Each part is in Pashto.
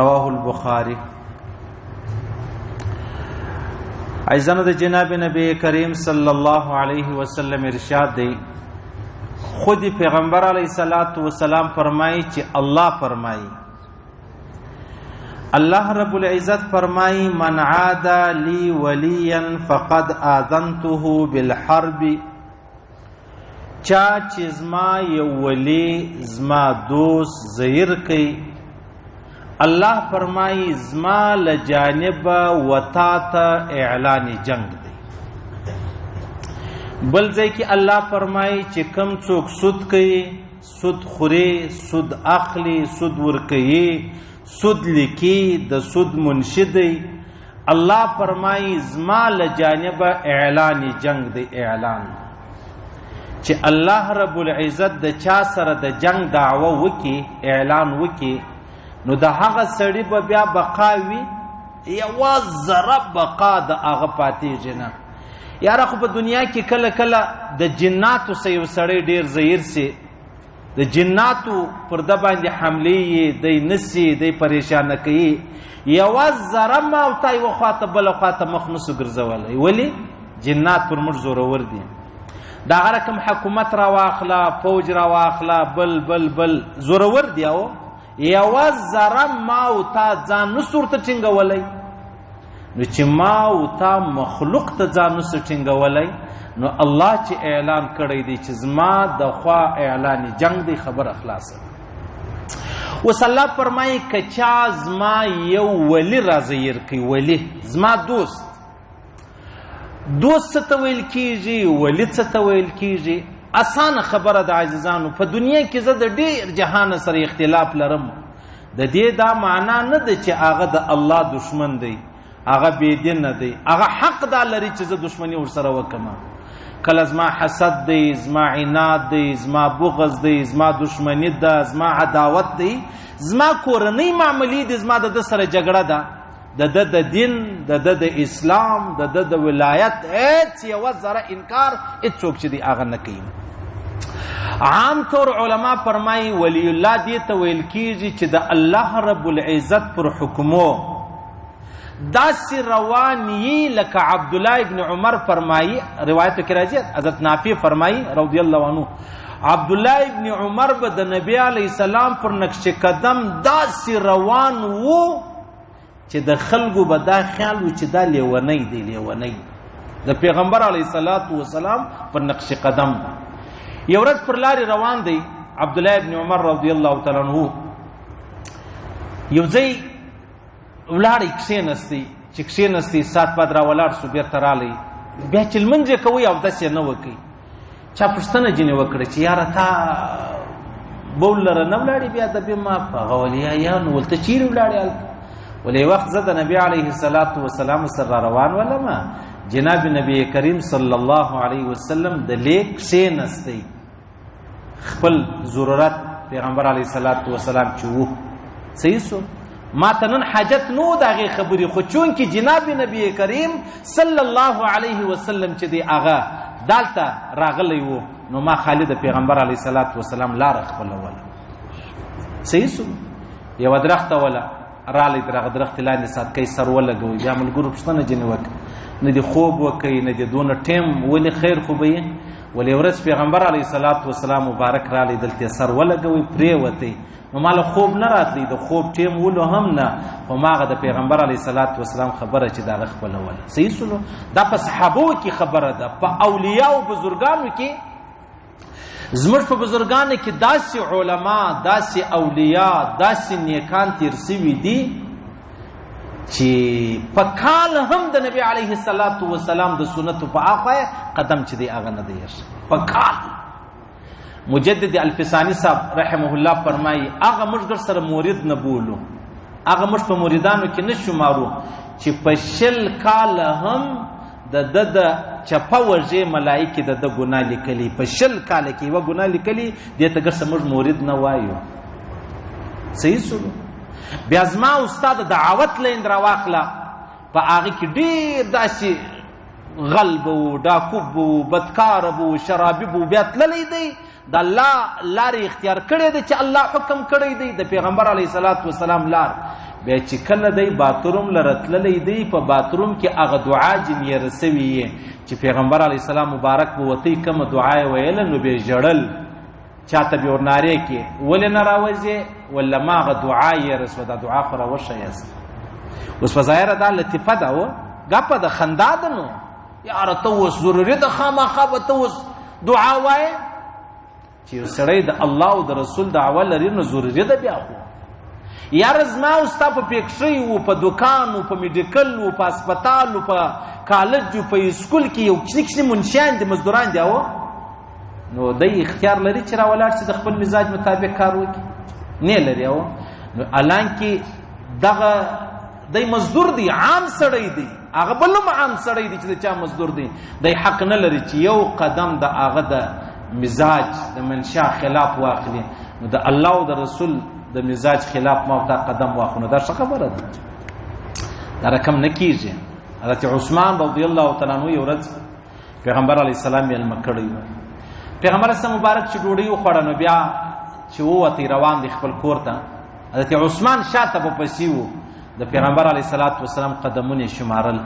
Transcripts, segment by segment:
رواه البخاری ایزنه د جناب نبی کریم صلی الله علیه وسلم ارشاد دی خود پیغمبر علی صلوات و سلام فرمایي چې الله فرمایي الله رب العزت فرمایي من عاد لي وليا فقد اذنته بالحرب چا چې زما یو ولی زما دوست زیر کوي الله فرمایي زما له جانبه وتا ته اعلان جنگ دی بل ځای کې الله فرمایي چې کم څوک سود کوي سود خوري سود اخلي سود ورکوي سود لیکي د سود منشي دی الله فرمایي زما له جانبه اعلان جنگ دی اعلان چې الله رب العزت د چا سره د جنگ دعوه وکي اعلان وکي نو د هغه سړي به بیا بقاوي یوا ذره بقا د هغه پاتې جنه یاره خو په دنیا کې کله کله د جناتو سه یو سړی ډیر زهیر سي د جناتو پر د باندې حمله یې د نسی د پریشان کوي یو ذره ما او تای وخواته بل خواته مخ نسو ګرځولای ولی جنات پر موږ زورور دي دا هر کوم حکومت را واخلا فوج را واخلا بل بل بل زورور دی او یوه ذره ما او تا ځان نه سور ته ټینګولی نو چې ما او تا مخلوق ته ځان نه سور ټینګولی نو الله چې اعلان کړی دی چې زما د خوا اعلان جنگ دی خبر اخلاصه اوس الله فرمایي که چا زما یو ولی راځیر کوي ولی زما دوست دوست څه ته ویل کیږي ولی څه ته ویل کیږي اسانه خبره د عزیزانو په دنیا کې زه د ډیر جهان سره اختلاف لرم د دې دا معنا نه ده چې هغه د الله دشمن دی هغه بې دین نه دی هغه حق دا لري چې زه دشمنی ورسره وکم کله زما حسد دی زما عناد دی زما بغض دی زما دشمنی ده زما عداوت دی زما کورنۍ معاملې دي زما د سره جګړه ده د د د دین د د د اسلام د د د ولایت هیڅ یو ذره انکار هیڅوک چې دی هغه نه کوي عام طور علما فرمایي ولی الله دې ته ویل کیږي چې د الله رب العزت پر حکمو داسې روان یي لکه عبد الله ابن عمر فرمایي روایت کې راځي حضرت نافع فرمایي رضی الله عنه عبد الله ابن عمر به د نبی علی سلام پر نقش قدم داسې روان وو چې د خلکو به دا خیال و چې دا لیونی دی لیونی د پیغمبر علی صلوات و سلام پر نقش قدم دی یو ورځ پر لار روان دی عبد الله ابن عمر رضی الله تعالی عنہ یو ځای ولاړی کښینستی چې کښینستی سات پد را ولاړ سو بیرته رالی بیا چې لمنځه کوي او داسې نه وکي چا پوښتنه جنې وکړه چې یاره تا بول لره نه ولاړې بیا د بیا ما په غولیا یا نو ولته چیرې ولاړې هلته ولې وخت زه د نبی علیه الصلاۃ والسلام سره روان ولم جناب نبی کریم صلی الله علیه وسلم د لیک سینستی خپل ضرورت پیغمبر علیه الصلاۃ والسلام چې وو صحیح سو ماته نن حاجت نو د هغې خبرې خو چونکې جناب نبی کریم صلی الله علیه وسلم چې دی هغه دالته راغلی وو نو ما خالد پیغمبر علیه صلات وسلام لاره خپلوله صحیح سو یوه درخته وله رالی تر هغه درخت لاندې سات کوي سر ولګوي بیا ملګرو پوښتنه ځینې وکړي نه دې خوب وکړي نه دې دونه ټیم ولې خیر خو به یې ولې ورځ پیغمبر علیه صلات وسلام مبارک رالی دلته سر ولګوي پرېوتی نو مال خوب نه راتلی د خوب ټیم ولو هم نه خو ماغه د پیغمبر علی صلوات و سلام خبره چې دا خپل ول صحیح سنو دا په صحابو کې خبره ده په اولیاء او بزرګانو کې زمر په بزرګانو کې داسې علما داسې اولیاء داسې نیکان تیر سوي دي چې په کال هم د نبی علیه الصلاۃ والسلام د سنت په اخوه قدم چې دی اغه نه دی په کال مجدد الفسانی صاحب رحمه الله فرمایي هغه موږ در سره مورید نه بولو هغه موږ په موریدانو کې نه شمارو چې په شل کال هم د د د چپه وژې ملایکې د د ګناه لیکلي په شل کال کې یوه ګناه لیکلي دې ته ګرسه موږ مورید نه وایو صحیح سولو بیا زما استاد دعوت لیند راواخله په هغه کې ډېر داسې غل به وو ډاکو به وو بدکار به وو شرابي به بیا تللی دی د الله لارې اختیار کړې دی چې الله حکم کړی دی د پیغمبر علیه الصلاۃ والسلام لار بیا چې کله دی باتروم لره تللی دی په باتروم کې هغه دعا جنې رسوي چې پیغمبر علیه السلام مبارک به وتی کوم دعا ویل نو به ژړل چاته به ورناره کې ولې نه راوځي ولا ماغه دعا یې رسو دا دعا خو راوښه یاست اوس په ظاهره دا لطیفه ده و ګپه د خندا ده نو یاره ته اوس ضروري ده خامخا به ته اوس دعا وایې چې سړی د الله او د رسول دعوه لري نو ضروري ده بیا خو یاره زما او ستا په پیکشۍ و په دکان و په میډیکل و په هسپتال و په کالج و په اسکول کې یو کښني کښني منشیان دي مزدوران دي او نو د اختیار لري چې راولاړ شي د خپل مزاج مطابق کار وکړي نه لري او نو الان کې دغه د مزدور دی عام سړی دی هغه بل عام سړی دی چې چا مزدور دی د حق نه لري چې یو قدم د هغه د مزاج د منشا خلاف واخلي نو د الله او د رسول د مزاج خلاف ما تا قدم واخونه دا څه خبره ده دا رقم نه کیږي حضرت عثمان رضی الله تعالی عنہ یو ورځ پیغمبر علی السلام یې لمه کړی و پیغمبر سم مبارک چې ډوډۍ وخوړه نو بیا چې ووتی روان دی خپل کور ته حضرت عثمان شاته په پسی وو د پیغمبر علی صلوات و سلام قدمونه شمارل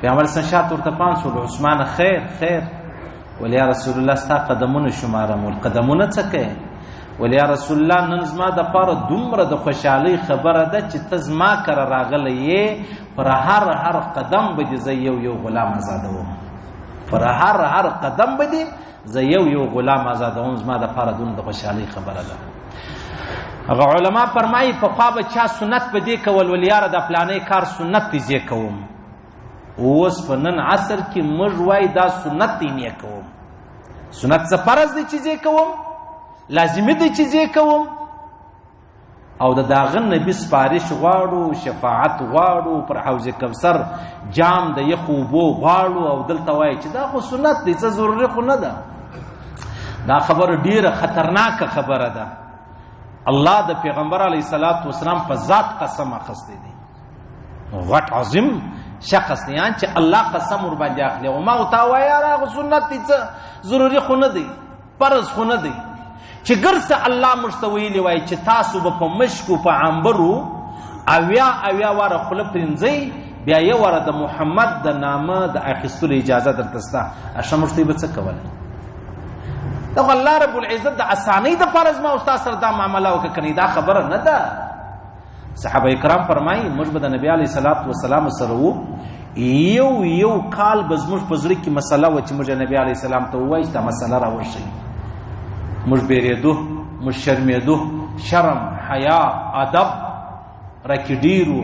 پیغمبر سن شاته ورته پام شو عثمان خیر خیر ولیا رسول الله ستا قدمونه شمارم ول قدمونه څه کوي ولیا رسول الله نن زما د پاره دومره د خوشحالي خبره ده چې ته زما کر راغلی پر هر هر قدم به دې زه یو یو غلام آزادوم پر هر هر قدم به دې زه یو یو غلام آزادوم زما د پاره دونه د خوشحالۍ خبره ده هغه علما فرمایي په خوا به چا سنت په دې کول ولیاره د پلانې کار سنت دې زه کوم اوس په نن عصر کې موږ وای دا سنت دې نه کوم سنت څه فرض دې چې زه کوم لازمي دې چې زه کوم او د داغه نبی سپارش غواړو شفاعت غواړو پر حوض کوثر جام د یخو بو غواړو او دلته وای چې دا خو سنت دی څه ضروري خو نه ده دا خبر ډیره خطرناکه خبره ده الله د پیغمبر علی صلوات و سلام په ذات قسم اخستې دي غټ عظیم شخص نه یان چې الله قسم ور باندې اخلي او ما او تا وای را سنت دي ضروري خو نه دي فرض خو نه دی چې ګرسه الله موږ ته ویلي وای چې تاسو به په مشکو په عنبرو اویا اویا واره خوله پرینځئ بیا یو واره د محمد د نامه د اخیستلو اجازه درته سته اشه موږ ته به څه کولی دا الله رب العزت د اسانۍ دپاره زما او ستا سره دا معامله وکړه کنې دا خبره نه ده صحابه کرام فرمایي موږ به د نبی علی صلوات و سلام سره وو یو یو کال به زموږ په زړه کې مسله و چې موږ نبی علی سلام ته وایي دا مسله راوښي موږ بیرېدو موږ شرمېدو شرم حیا ادب راکې ډیرو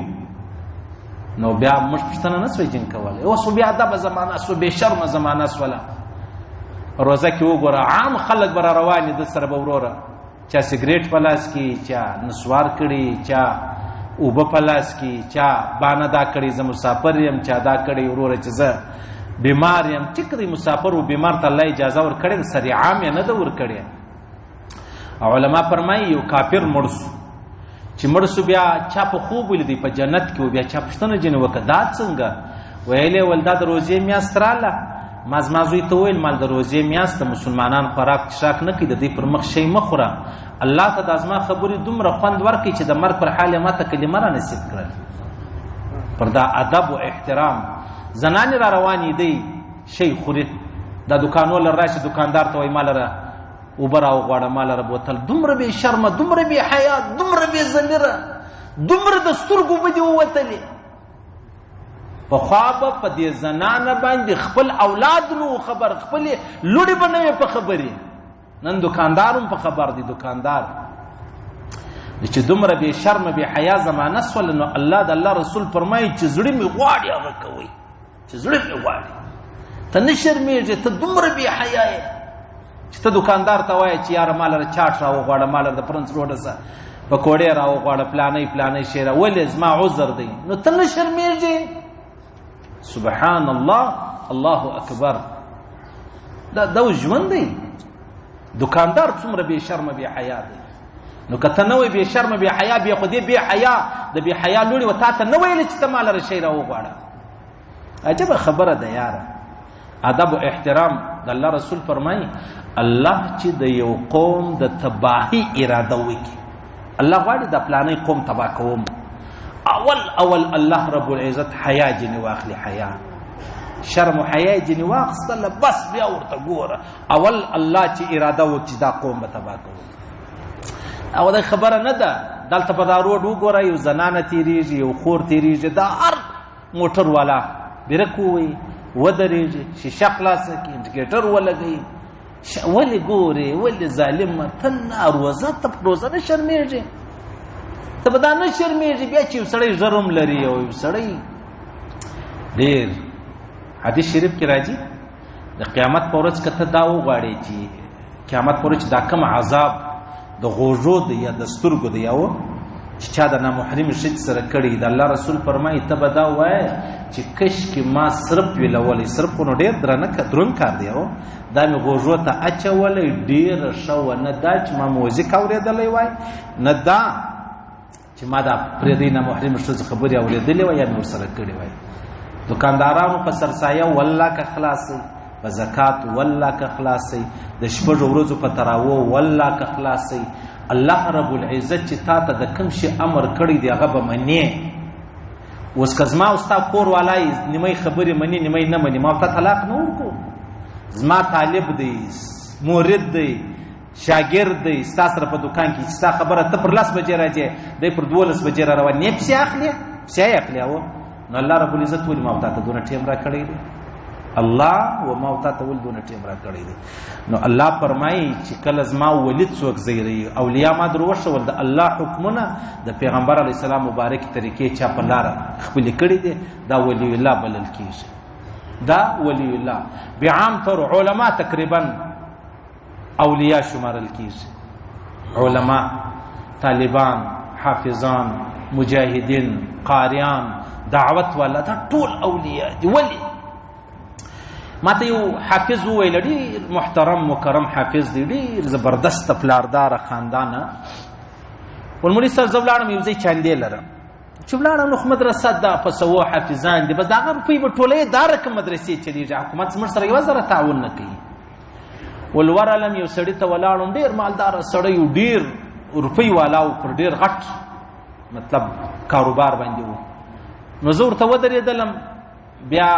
نو بیا موږ پښتنه نه سوي جن کولای او سو بیا ادب زمانہ سو به شرم زمانہ سوله روزه کې وګوره عام خلک بر روان دي سره وروره چا سیګریټ په لاس کې چا نسوار کړي چا اوبه په لاس کې چا بانه دا کړي زه مسافر یم چا دا کړي وروره چې زه بیمار یم ټیک دی مسافر او بیمار ته الله اجازه ورکړي سریعام یې نه ده ورکړي علما فرمایي یو کافر مړ چې مړ سو بیا چا په خوب ولیدي په جنت کې بیا چا پښتنه جن وکړه دا څنګه ویلې ول دا د روزې میاشت رااله ما زما زوی ته ویل مال د روزې میاشت مسلمانان خوراک چشاک نه کوي د دې پر مخ شی مخوره الله ته د ازما خبرې دومره خوند ورکړي چې د مرګ پر حال ما ته کلمه را نصیب کړل پر دا ادب او احترام زنان را روانې دی شی خوري دا دکانو لر راشي دکاندار ته وای مال را اوبه راوغواړه ما لره بوتل دومره بې شرمه دومره بې حیا دومره بې ضمیره دومره د سترګو به دې ووتلې پخوا به په دې زنانه باندې خپل اولاد نو خبر خپلې لوړې به نه په خبرې نن دکاندار هم په خبر دی دکاندار چې دومره بې شرمه بې حیا زمانه سول نو الله د الله رسول فرمایي چې زړه مې غواړي هغه کوي چې زړه مې غواړي ته نه شرمېږې ته دومره بې حیا یې چې ته دکاندار ته وایې چې یاره ما لره چاټ راوغواړه ما لره د پرنس روډ سه پکوړې راوغواړه پلانۍ پلانۍ شی را ولې زما عذر دی نو ته نه شرمېږې سبحان الله الله اکبر دا دا ژوند دی دکاندار څومره بې شرمه بې حیا دی نو کته نه وي به شرم به حیا به خو دې به حیا د به حیا لوري وتا ته نه ویل چې ته مال رشي راو غواړه عجب خبره ده یار ادب او احترام د الله رسول فرمایي الله چې د یو قوم د تباهي اراده وکړي الله غواړي د پلانې قوم تبا کوم اول اول الله رب العزت حیا جن واخلي حیا شرم او حیا جن واخستله بس بیا ورته ګوره اول الله چې اراده وکړي دا قوم به تبا کوم او دا خبره نه ده دلته په دا روډ وګوره یو زنانه تیریږي یو خور تیریږي دا هر موټر والا برک ووي ودرېږي شیشه خلاصه کړي انډیکیټر ولګوي ولې ګورې ولې ظالمه ته ناروزه ته په روزه نه شرمېږي ته به دا نه شرمېږي بیا چې یو سړی ژر هم لري او یو سړی ډېر حدیث شریف کې راځي د قیامت پر ورځ کته دا وغواړي چې قیامت پر ورځ دا کوم عذاب د غوژو د یا د سترګو د یو چې چا د نامحرم شد سره کړي د الله رسول فرمایي ته به دا وای چې کش کې ما صرف ویلولې صرف نو ډېر درنه کترون کار دی او دا مې غوژو ته اچولې ډېر شو نه دا چې ما موزیک اورېدلې وای نه دا چې ما دا پرې دی نه محرم شته خبرې اورېدلې و یا نور سره کړې وای دکاندارانو په سرسایه والله که خلاصي په زکات والله که خلاصي د شپږ ورځو په تراو والله که خلاصي الله رب العزت چې تا ته د کوم شي امر کړی دی هغه به منی اوس که زما او ستا کور والای نیمه خبرې منی نیمه نه منی ما ته طلاق نه ورکو زما طالب دی مورد دی شاګرد دی ستا سره په دکان کې ستا خبره ته پر لاس بجې راځي دی پر دولس بجې را روان نه پسې اخلي پسې یې اخلي او نو الله رب العزت ولې ما ته دونه ټیم را کړی دی الله و ما ته ته ول دونه ټیم را کړی دی نو الله فرمایي چې کله زما ولید څوک زیری اولیاء ما درو شول د الله حکمونه د پیغمبر علی السلام مبارک طریقې چا په لار خپل کړی دی دا ولی الله بلل کیږي دا ولی الله بعام تر علما تقریبا اولیا شمارل کیږي علما طالبان حافظان مجاهدین قاریان دعوت والا دا ټول اولیا دي ولی ماته یو حافظ وویل ډیر محترم مکرم حافظ دی ډیر زبردست پلاردار خاندانه ولمړي سر زولاړم یو ځای چاندې لرم چې ولاړم نو مدرسه دا په سو حافظان دي بس دا غو په ټوله دار کوم مدرسې چلیږي حکومت سمر سره یو زره تعاون نه کوي ولور علم یو سړی ته ولاړم ډیر مالدار سړی یو ډیر روپی والا او پر ډیر غټ مطلب کاروبار باندې وو نو زه ورته ودرېدلم بیا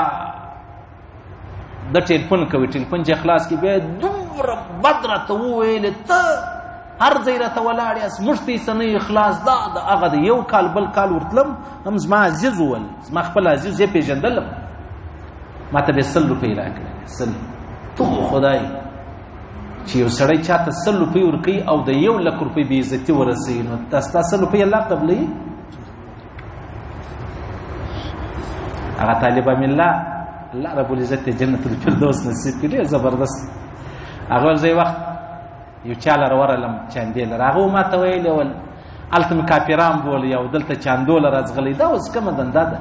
د ټلیفون کوي ټلیفون چې خلاص کې بیا دومره بدره ته وویل ته هر ځای راته ولاړ یاست موږ ته یې څه نه اخلاص دا د هغه د یو کال بل کال ورتلم هم زما عزیز وویل زما خپل عزیز یې پېژندلم ما ته به یې سل روپۍ راکړې سل تو خدای چې یو سړی چا ته سل روپۍ ورکوي او د یو لک روپۍ بې عزتي ورسوي نو دا ستا سل روپۍ الله قبلوي هغه طالبه مې الله الله رب العزت جنت الفردوس نصیب کړي زبردست هغه ځای وخت یو چا لره ورلم چاندې لره هغه ما ته ویلې ول هلته مې کاپیران بولي او دلته چاندو لره ځغلی دا اوس کومه دنده ده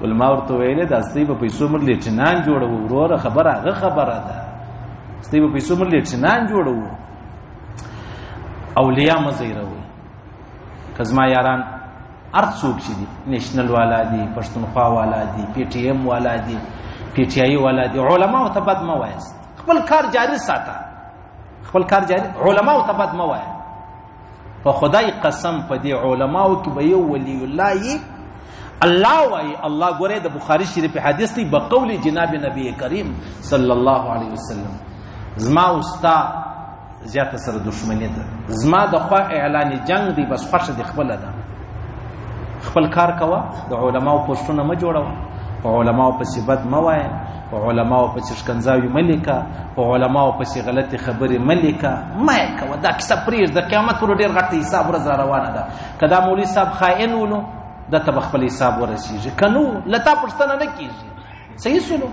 ول ما ورته ویلې دا ستۍ په پیسو موږ لیټنان جوړوو وروره خبره هغه خبره ده ستۍ په پیسو موږ لیټنان جوړوو اولیا مه ځیروئ که زما یاران هر څوک چې دي نیشنل والا دي پښتونخوا والا دي پی ټي ایم والا دي پی ټي آی والا دي علماو ته بد مه وایاست خپل کار جاري ساته خپل کار جاري علما او تبد ما وای په خدای قسم په دې علما او کې به یو ولی الله یې الله وای الله ګوره د بخاری شریف حدیث دی بقول جناب نبی کریم صلی الله علیه وسلم زما اوستا زیاته سره دښمنی ده زما د خوا اعلان جنگ دی بس خوښه د خپل ده خپل کار کوه د علماو پوښتنه مه جوړوه په علماو پسې بد مه وایه په علماو پسې ښکنځاوي مه لیکه په علماو پسې غلطې خبرې مه لیکه مه یې کوه دا کیسه پرېږده د قیامت پر ډېر غټ حساب ورځ را روانه ده که دا مولوي صاحب خائن و نو ده ته به خپل حساب ورسېږي که نو له تا پوښتنه نه کېږي صحیح سولو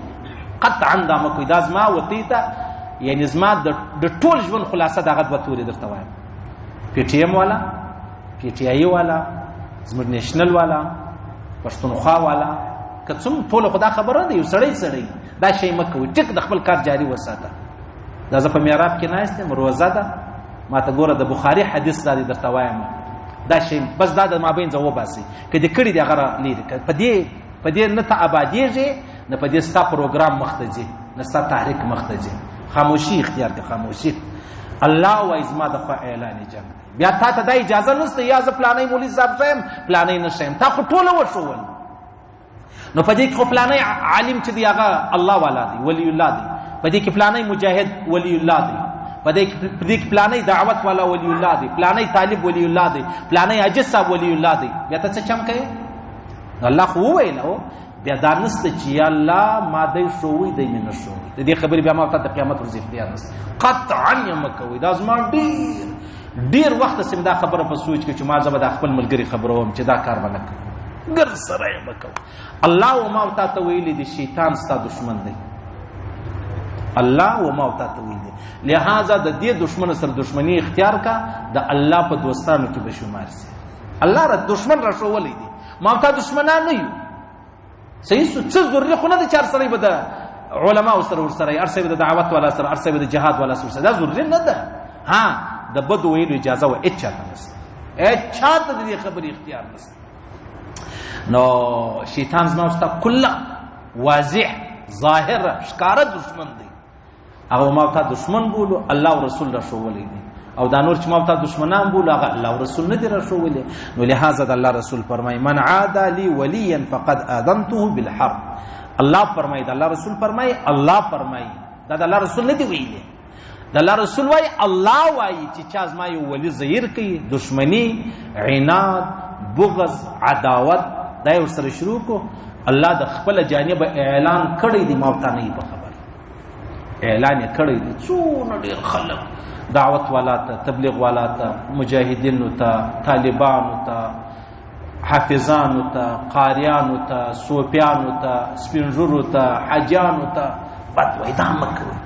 قطعا دا مه کوئ دا زما وتې ته یعنې زما د ټول ژوند خلاصه دغه دوه تورې درته وایم پی ټي ایم والا پی ټي آی والا زموږ نېشنل والا پښتونخوا والا که څوم ټول خدا خبره دی سړی سړی دا شی مکوي ټیک د خپل کار جاری وساته دا زه په میراب کې ناشته مروزه ده ما ته ګوره د بخاری حدیث دا درته وایم دا شی بس دا د مابین زو باسي کدي کړي دی غره لید په دې په دې نه ته آبادیږي نه په دې ستا پروګرام مختځي نه ستا تحریک مختځي خاموشي اختیار ته خاموشي الله او ازما د خو اعلان جنگ بیا تا ته د اجازه نشته یا ز پلانې مولوی صاحب زم پلانې نشم تا خو ټوله وشول نو په دې کې فلانه عالم چې دی هغه الله والا دی ولی الله دی په دې کې فلانه مجاهد ولی الله دی په دې کې فلانه دعوت والا ولی الله دی فلانه طالب ولی الله دی فلانه حاجی صاحب ولی الله دی بیا ته څه چم کوي الله خو ویل او بیا دا نسته چې یا الله ما دې شوې دې نه شوې دې خبرې بیا ما ته قیامت ورځې بیا نس قطعا یم کوي دا زما ډیر ډیر وخت سم دا خبره په سوچ کې چې ما زبر د خپل ملګری خبروم چې دا کار باندې کوم ګر سره یې مکو الله او ما تا ته ویلې دي شیطان ستا دشمن دی الله او ما تا ته ویلې لہذا د دې دشمن سره دشمنی اختیار کا د الله په دوستانو کې بشمار سي الله را دشمن را شو ولې دي ما تا دشمنان نه یو صحیح سو څه ضروري خو نه د چار سره بده علما سره ور سره ارسه بده دعوت ولا سره ارسه بده جهاد ولا سره دا ضروري نه ده ها د بد ویلو اجازه و اچا نشته اچا ته د خبرې اختیار نشته نو شیطان زما واست کله واضح ظاهر ښکارا دشمن دی هغه ما ته دشمن بولو الله او رسول را شوولې دي او دا نور چې ما ته دشمنان بولو هغه الله او رسول نه دي را شوولې نو لهدا د الله رسول فرمای من عاد لي وليا فقد اذنته بالحرب الله فرمای د الله رسول فرمای الله فرمای دا د الله رسول نه دی ویلي د الله رسول وای الله وای چې چا زما یو ولی زهیر کوي دشمنی عناد بغض عداوت دا یو سره شروع کو الله د خپل جانب اعلان کړی دی ما ته نه په خبر اعلان کړی دی څونه ډیر خلک دعوت والا ته تبلیغ والا ته مجاهدینو ته طالبانو ته حافظانو ته قاریانو ته سوپیانو ته سپینږورو ته حجانو ته بد وای دا مکوي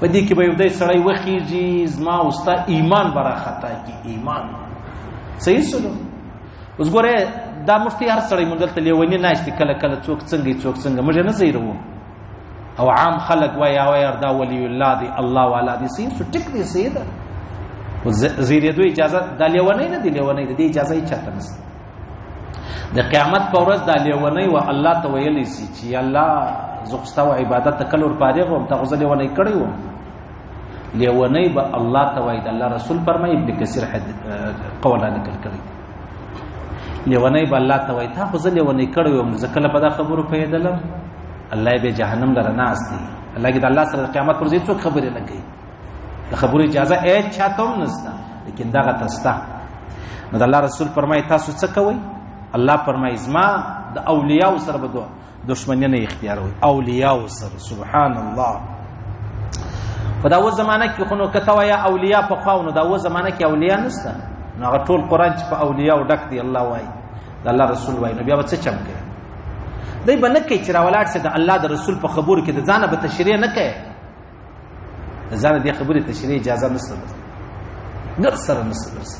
په دې کې به یو دای سړی وخیږي زما او ستا ایمان برا خطا کی ایمان صحیح سلو اوس ګوره دا مفتی هر سړی مونږ ته لیونی ناشته کله کله څوک څنګه څوک څنګه موږ نه زیرو او عام خلک وای او یار دا ولی الله دی الله والا دی سین سو ټیک دی سید زیرې دوی اجازه د لیونی نه دی لیونی دی اجازه یې چاته نشته د قیامت پر ورځ د لیونی و الله ته ویلی سي چې الله زغستا و عبادت کلور پاره غوم ته غزل ونی کړی و لیونی به الله ته وای د الله رسول فرمایي ابن کثیر حد قولا نکړ کړی لیونی به الله ته وای تا خو زه لیونی کړی وم زه کله په دا خبرو پوهېدلم الله به جهنم لره ناست دی الله کې د الله سره د قیامت پر ځای څوک خبرې نه کوي د خبرو اجازه یې چاته هم نشته لیکن دغه تستا نو د الله رسول فرمایي تاسو څه کوئ الله فرمایي زما د اولیاء سره به دوه دشمنی نه اختیاروي اولیاء سره سبحان الله په دا و زمانہ کې خو نو کته وایا اولیاء په خو نو دا و زمانہ کې اولیاء نشته نو هغه ټول قران چې په اولیاء ډک دی الله وای د الله رسول وای نو بیا به څه چم کوي دی به نه کوي چې راولاړ سي د الله د رسول په خبرو کې د ځانه به تشریح نه کوي ځان دې خبرې تشریح اجازه نشته نر سره نشته درسه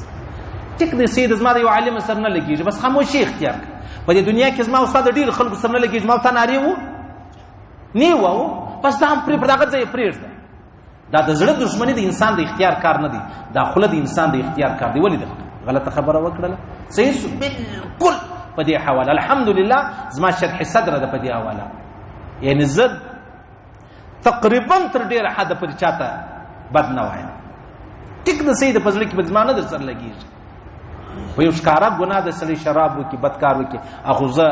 ټیک دې سید زما یو عالم سره نه لګیږي بس خاموشي اختیار کړ په دې دنیا کې زما استاد ډیر خلکو سره نه لګیږي ما ته ناری وو نی وو بس دا هم پرې پرداغه ځای پرېږده دا د زړه دښمنی د انسان د اختیار کار نه دی دا خله د انسان د اختیار کار دی ولې ده غلطه خبره وکړله صحیح بالکل په دې حواله الحمدلله زما شرح صدر ده په دې حواله یعنی زد تقریبا تر ډیره حد پورې چاته بد نه وایم ټیک د سید په زړه کې بزمانه در سره لګیږي په یو ښکارا ګناه د سړي شراب وکي بدکار وکي اخوزه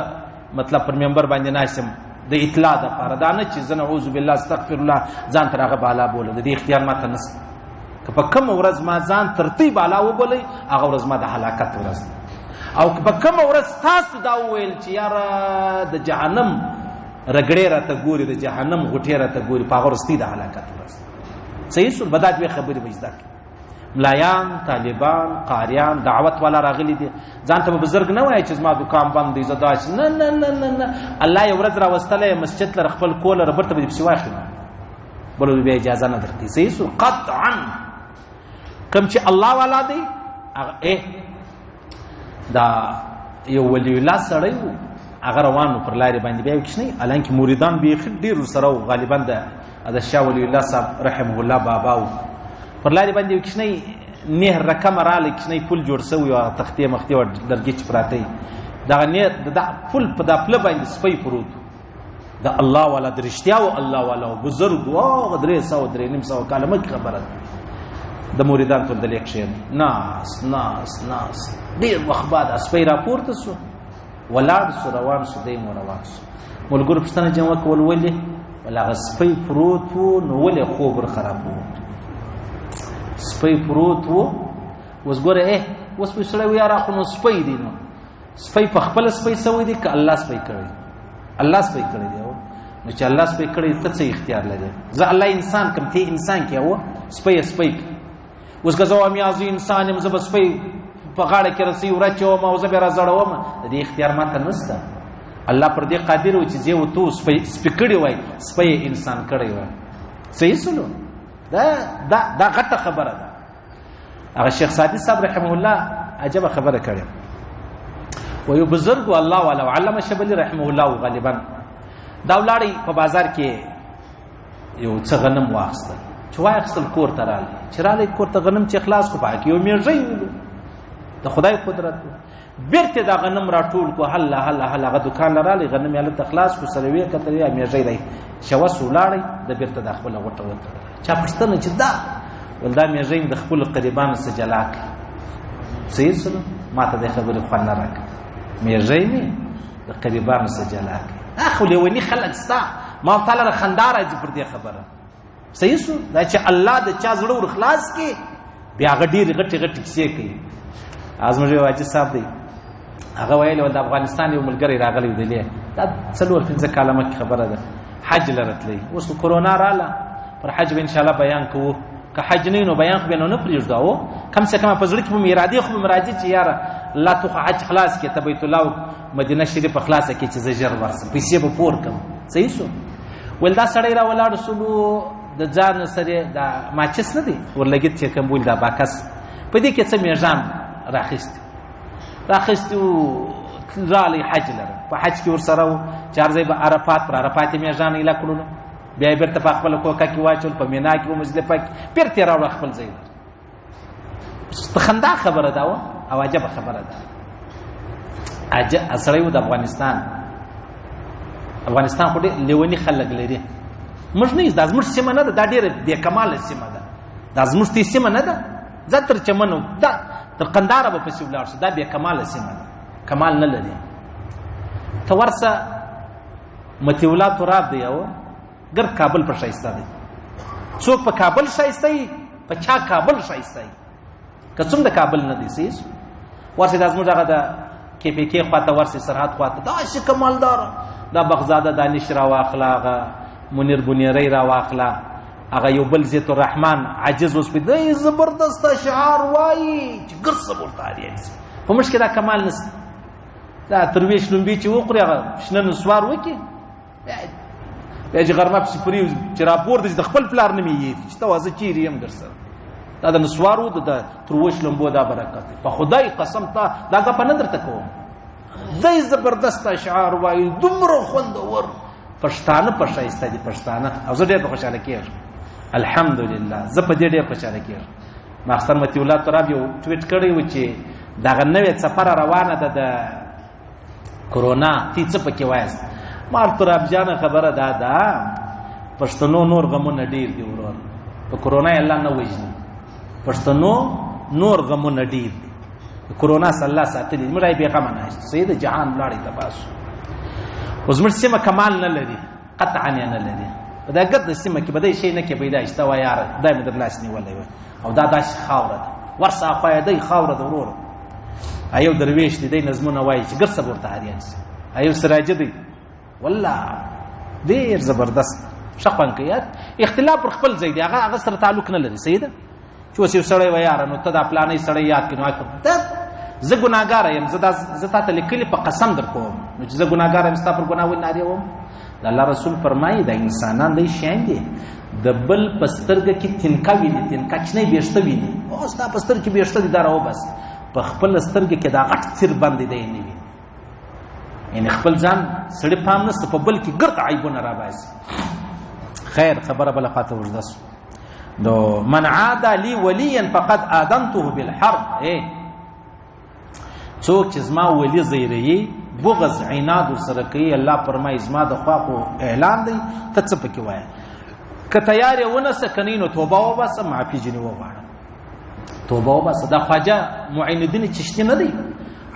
مطلب پر ممبر باندې ناشم د اطلاع د پاره دا نه چې زنه اعوذ بالله استغفر الله ځان تر هغه بالا بوله د دې اختیار ما ته نس که په کوم ورځ ما ځان تر تی بالا وبولې هغه ورځ ما د هلاکت ورځ او که په کوم ورځ تاسو دا وویل چې یاره د جهنم رګړې راته ګوري د جهنم غټې راته ګوري په هغه ورستي د هلاکت ورځ صحیح سول بدات به خبرې به زده ملایان طالبان قاریان دعوت والا راغلي دي ځان ته بزرګ نه وایي چې زما دکان بند دی زدا چې نه نه نه نه نه الله یو ورځ را وستلې مسجد لر خپل کول ربر ته به سوا خي بل به اجازه نه درکې صحیح سول قطعا کم چې الله والا دی هغه دا یو ولی الله سړی وو هغه روانو پر لارې باندې بیا کښنی الان کې مریدان به ډیر سره او غالبا د د شاه ولی الله صاحب رحمه الله بابا وو پر لارې باندې کښنی نه رقم را لکښنی پل جوړ سو یو تختې مختې ور درګچ پراته دا نه د پل په دپله باندې سپي پروت د الله والا د رښتیا او الله والا او بزرګ او درې سو درې نیم سو کاله مکه خبره د مریدان تر دلې کښین ناس ناس ناس ډیر وخت بعد اسپی راپورته سو ولاړ سو روان سو دیم روان سو ملګرو پښتنه جمع کول ولې ولا غسپی پروت وو نو ولې خوب ور خراب وو سپی پروت وو وسګوره اه وسپی سره ویارا خو نو سپی دی نو سپي په خپل سپي سوي دي ک الله سپي کړی الله سپي کړی دی نو چې الله سپي کړی ته څه اختیار لري زه الله انسان کوم ته انسان کې او سپي سپي اوس که زه وایم یازو انسان یم زه به سپي په غاړه کې رسی ورچوم او زه به را زړوم د دې اختیار ماته نشته الله پر دې قادر و چې زه و تو سپي سپي کړی وای سپي انسان کړی وای صحیح سلو دا دا دا غټه خبره ده هغه شیخ سادی صاحب رحم الله عجبه خبره کړې و یو بزرګ الله والا علامه شبلی رحم الله غالبا دا ولاړی په بازار کې یو څه غنم واخستل چې واخستل کور ته راغی چې راغی کور ته غنم چې خلاص کو پاک یو میږی د خدای قدرت بیرته دا غنم راټول کو هله هله هله هغه دکان لراله غنم یې له خلاص کو سره وی کتل یا میږی دی شوا سولاړی د بیرته د خپل غټه وته چا پښتنه چې دا ولدا میږی د خپل قریبانو سره جلا کړ صحیح سره ماته د خبرې خوان نه راک میږی می د قریبانو سره جلا کړ اخو لیونی خلک ستا ما تعالی خندار اج پر دې خبره صحیح سو دا چې الله د چا زړه ور خلاص کې بیا غډیر غټي غټي کیسې کوي ازمږي واجب صاحب دی هغه ویل د افغانستان یو ملګری راغلی دی له دا څلور پنځه کاله مخکې خبره ده حج لرتلی اوس کرونا رااله پر حج به ان شاء الله بیان کوو که حج نه نو بیان خو به نه پریږدو او کم څه کم په زړه کې مو اراده خو مراجع چې یاره الله تو حج خلاص کې ته بیت الله مدینه شریف خلاصه کې چې زه ژر ورسم پیسې به پور کم صحیح شو ول دا سړی را ولاړ سلو د ځان سره دا ماچس نه دی ورلګیت چې کوم ول دا باکس په دې کې څه میرزان راخست راخست او رالی حج لره په حج کې ور سره و چار ځای به عرفات پر عرفات میرزان اله کړو بیا بیرته په خپل کوکه کې واچول په مینا کې مزدلفه کې بیرته راوړ خپل ځای په خندا خبره دا و او عجبه خبره ده عجب سړی و د افغانستان افغانستان خو ډېر لیوني خلک لري موږ نه دا زموږ سیمه نه ده دا ډېره بې کماله سیمه ده دا زموږ دې سیمه نه ده زه تر چمنو دا تر قنداره به پسې ولاړ شو دا بې کماله سیمه ده کمال نه لري ته ورسه متي ولا تراب دی یو ګرد کابل په شایسته دی څوک په کابل شایسته یي په چا کابل شایسته یي که څوم د کابل نه دی سیس ورسې د زموږ هغه د کې پې کې خواته ورسې سرحد خواته دا چې کمالدار دا بغزاده دانش را واخله هغه منیر بنیری را واخله هغه یو بل زیت الرحمن عاجز اوس په دې زبردست شعار وایي چې ګر صبر تاریخ په مشکل دا کمال نس دا ترویش لومبي چې وقره شنن سوار وکي بیا چې غرمه پسې پرې چې راپور د خپل پلار نه مې یې چې ته وازه چیرې یم در سره دا د نسوارو د تروش لمبو دا برکت په خدای قسم ته دا غپ نه درته کوم دای زبردست اشعار وای دومره خوند ور پښتانه پښایسته دي پښتانه او زه ډېر خوشاله کیږم الحمدلله زه په دې ډېر خوشاله کیږم ماخسر متی الله تراب یو ټویټ کړی و چې دا غنوې سفر روانه ده د کرونا تی څه پکې وایست ما تراب جان خبره دا دا پښتنو نور غمونه ډیر دی ورور په کرونا الله نه وجني پښتنو نور غمونه ډیر دی کرونا صلی الله ساتلی موږ به غم نه سید جهان لاړې تباسو اوس موږ سیمه کمال نه لري قطعا نه لري په دا ګرد سیمه کې به دای شي نه کې پیدا شته و یار دا مې در لاس نیولې و او دا داس خاور ده ورسا خو دای خاور ده ورور ایو درویش دې دای نظمونه وایي چې ګر صبر ته هریان سي ایو سراج دې والله ډیر زبردست شپن کې یاد اختلاف پر خپل ځای دی هغه هغه سره تعلق نه لري سیده چې اوس یو سړی و یاره نو ته دا پلانې سړی یاد کړي نو اخر ته زه ګناګار یم زه دا زه تاسو لیکلي په قسم در کوم نو چې زه ګناګار یم ستاسو پر ګناه ول ناری وم د الله رسول فرمایي د انسانان دی شین دی د بل پسترګ کې تنکا ویني تنکا چې نه بیرته ویني او ستا پستر کې بیرته دی دراو بس په خپل سترګ کې دا غټ تیر باندې دی نه ویني یعنی خپل ځان سړی پام نه په بل کې ګرد عیبونه را باسي خیر خبره بل خاطر ورده نو من عاد لي وليا فقد اذنته بالحرب اے څوک چې زما ولی زیری بغض عناد سره کوي الله پرمای زما د خوا خو اعلان دی ته څه پکې وای که تیار ونه سکنین توبه و بس معافی جنې و غواړه توبه و بس دا خواجه معین الدین چشتی نه دی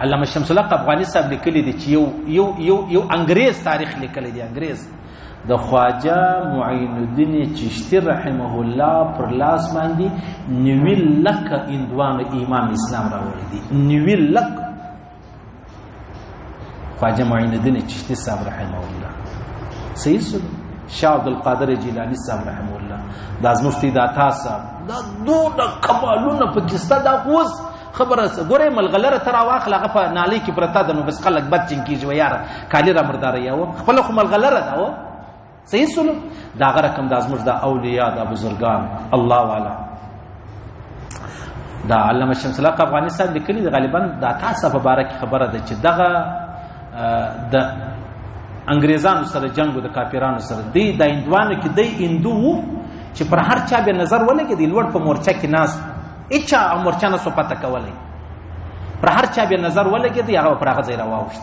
علامه شمس الحق افغاني صاحب لیکلی دی چې یو یو یو یو انګريز تاریخ لیکلی دی انګريز د خواجه معین الدین چشتی رحمه الله پر لاس باندې نیوی لک اندوان امام اسلام راوړی دی نیوی لک خواجه معین الدین چشتی صاحب رحمه الله صحیح سو شاه عبد القادر جیلانی صاحب رحمه الله د از مفتی داتا صاحب دا دوه کمالونه پکې ستاسو خبره څه ګوره ملغلره ترا واخل هغه په نالي کې پرتا ده نو بس خلک بد چین کیږي ویار کالی را مردار یو خپل خو ملغلره ده و صحیح سلو دا غره کم د ازمر د اولیاء د بزرگان الله والا دا علامه شمس الله افغانستان لیکلي د غالبا دا تاسو په باره کې خبره ده چې دغه د انګريزانو سره جنگ د کافرانو سره دی د هندوانو کې دی هندو چې پر هر چا به نظر ولګي د لوړ په مورچه کې ناس هیچا هغه مورچه نه سو پته کولی پر هر چا به نظر ولګېدی هغه پر هغه ځای راواوښت